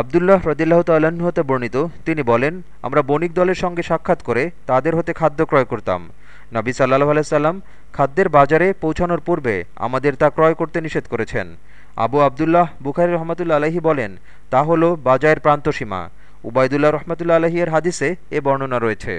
আবদুল্লাহ রদিল্লাহ তাল্লাহ্ন হতে বর্ণিত, তিনি বলেন, আমরা বণিক দলের সঙ্গে সাক্ষাৎ করে তাদের হতে খাদ্য ক্রয় করতাম। নাবি সাল্লাহ আলাইসাল্লাম খাদ্যের বাজারে পৌঁছানোর পূর্বে আমাদের তা ক্রয় করতে নিষেধ করেছেন। আবু আবদুল্লাহ বুখারি রহমতুল্লা আলহি বলেন, তা হল বাজারের প্রান্তসীমা। উবায়দুল্লাহ রহমতুল্লা আলহী এর হাদিসে এ বর্ণনা রয়েছে।